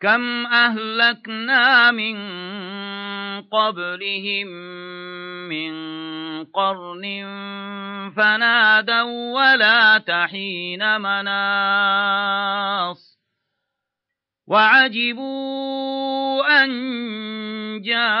كم أهلكنا من قبلهم من قرن فنادوا ولا تحين مناص وعجبوا أن جاءهم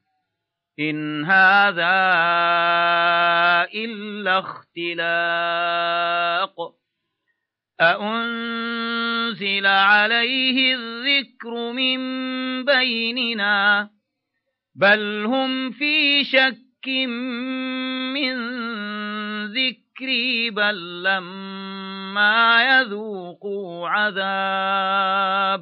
إن هذا إلا اختلاق أأنزل عليه الذكر من بيننا بل هم في شك من ذكري بل لما يذوقوا عذاب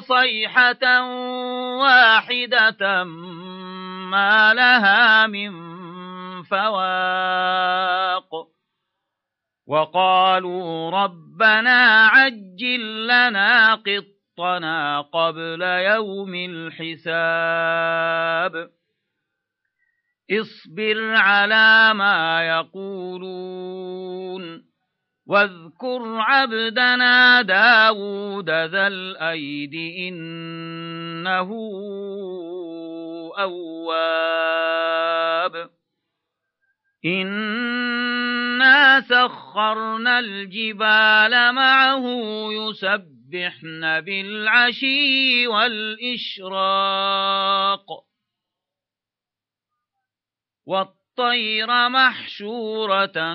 صيحة واحدة ما لها من فواق. وقالوا ربنا عجل لنا قطنا قبل يوم الحساب. اصبر على ما يقولون. واذكر عبدنا داود ذا الأيد إنه أواب. إنا سخرنا الجبال معه يسبحن بالعشي والإشراق. والطير محشورة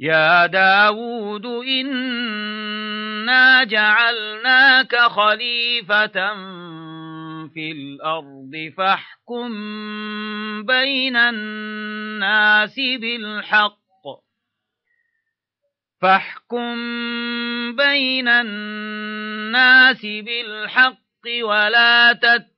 يا داود إنا جعلناك خليفة في الأرض فاحكم بين الناس بالحق فاحكم بين الناس بالحق ولا تتبع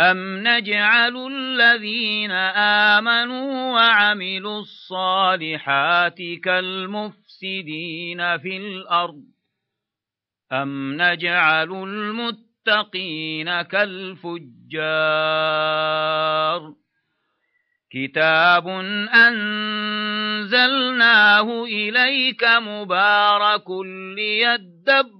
أم نجعل الذين آمنوا وعملوا الصالحات كالمفسدين في الأرض أم نجعل المتقين كالفجار كتاب أنزلناه إليك مبارك ليدبر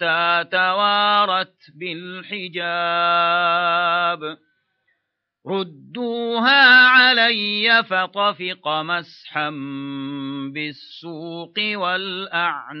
حتى توارت بالحجاب. ردوها علي فطفق مسحا بالسوق والأعناق.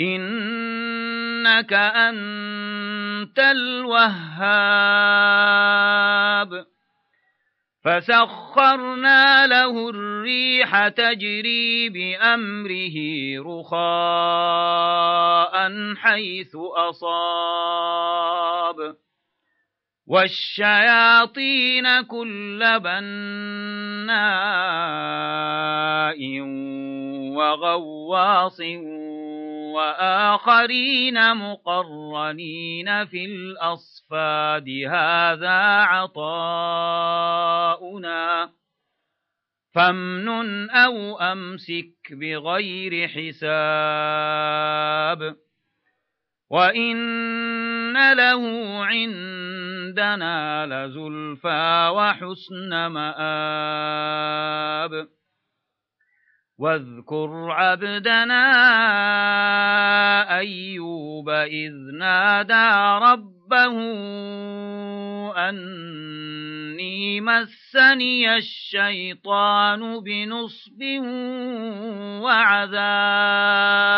إنك أنت الوهاب. فسخرنا له الريح تجري بأمره رخاء حيث أصاب. والشياطين كل بناء وغواص وآخرين مقرنين في الأصفاد. هذا عطاؤنا. فامنن أو أمسك بغير حساب. وإن له عندنا لزلفى وحسن مآب. واذكر عبدنا أيوب إذ نادى ربه أني مسني الشيطان بنصب وعذاب.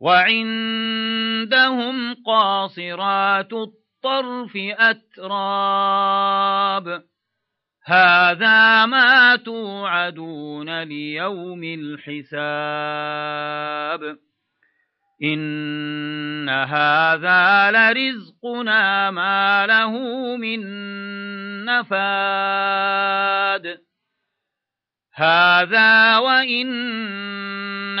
وعندهم قاصرات الطرف أتراب. هذا ما توعدون ليوم الحساب. إن هذا لرزقنا ما له من نفاد. هذا وإن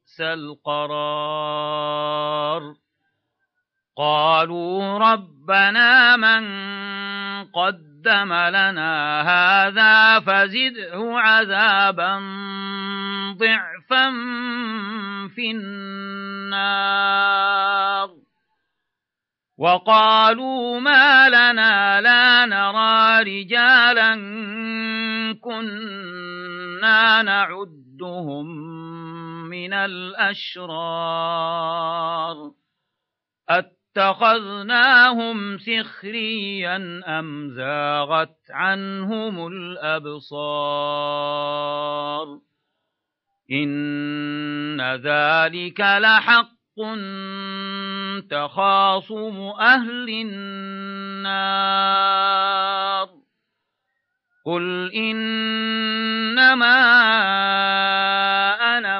فبئس القرار. قالوا ربنا من قدم لنا هذا فزده عذابا ضعفا في النار. وقالوا ما لنا لا نرى رجالا كنا نعدهم من الأشرار أتخذناهم سخريا أم زاغت عنهم الأبصار إن ذلك لحق تخاصم أهل النار قل إنما أنا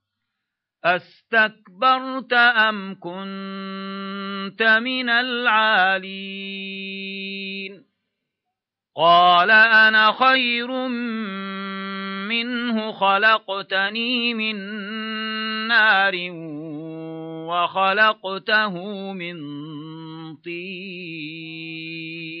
أستكبرت أم كنت من العالين قال أنا خير منه خلقتني من نار وخلقته من طين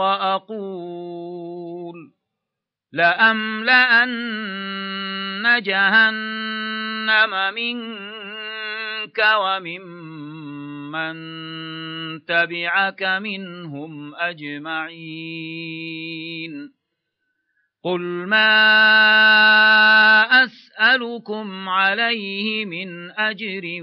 أقول لأملأن جهنم منك وممن تبعك منهم أجمعين قل ما أسألكم عليه من أجر